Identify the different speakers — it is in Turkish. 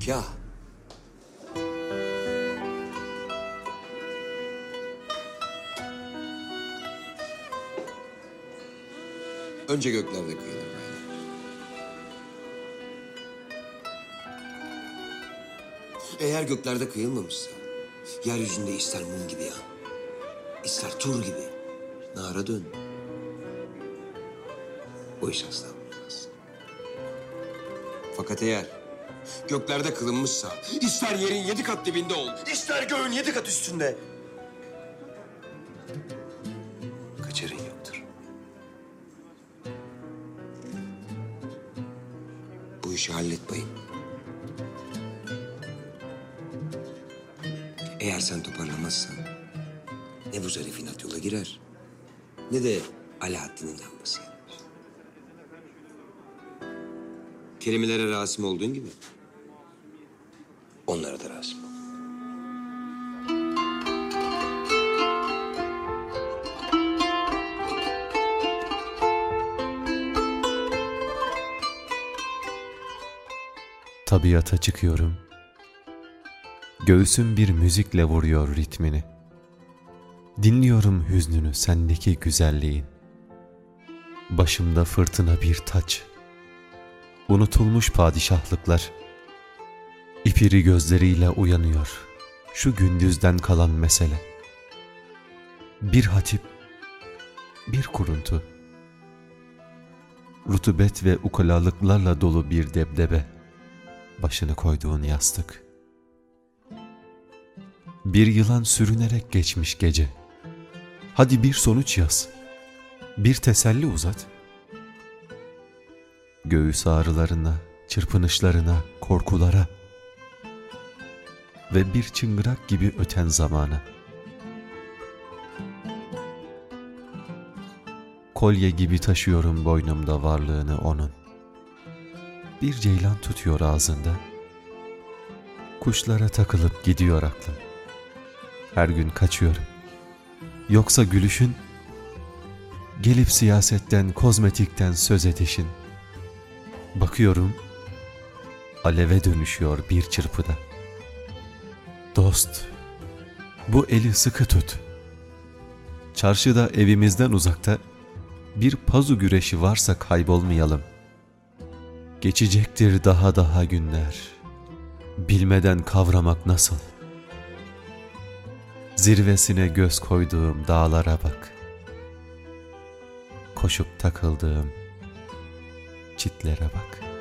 Speaker 1: Nikah. Önce göklerde kıyılır beyler. Eğer göklerde kıyılmamışsa, yeryüzünde ister mum gibi yan, ister tur gibi nara dön. Bu iş asla olmaz. Fakat eğer göklerde kılınmışsa, ister yerin yedi kat dibinde ol, ister göğün yedi kat üstünde. Kaçarın yoktur. Bu işi hallet bayım. Eğer sen toparlamazsan ne bu zarifin at yola girer ne de Alaaddin'in lambası. Kelimelere rasim olduğun gibi ol.
Speaker 2: Tabiata çıkıyorum. Göğsüm bir müzikle vuruyor ritmini. Dinliyorum hüznünü sendeki güzelliğin. Başımda fırtına bir taç. Unutulmuş padişahlıklar. İpiri gözleriyle uyanıyor. Şu gündüzden kalan mesele. Bir hatip, bir kuruntu. Rutubet ve ukalalıklarla dolu bir debdebe başını koyduğun yastık. Bir yılan sürünerek geçmiş gece. Hadi bir sonuç yaz. Bir teselli uzat. Göğüs ağrılarına, çırpınışlarına, korkulara ve bir çıngırak gibi öten zamana. Kolye gibi taşıyorum boynumda varlığını onun. Bir ceylan tutuyor ağzında. Kuşlara takılıp gidiyor aklım. Her gün kaçıyorum. Yoksa gülüşün, gelip siyasetten, kozmetikten söz etişin. Bakıyorum, aleve dönüşüyor bir çırpıda. Dost, bu eli sıkı tut. Çarşıda evimizden uzakta bir pazu güreşi varsa kaybolmayalım.'' Geçecektir daha daha günler. Bilmeden kavramak nasıl? Zirvesine göz koyduğum dağlara bak. Koşup takıldığım çitlere bak.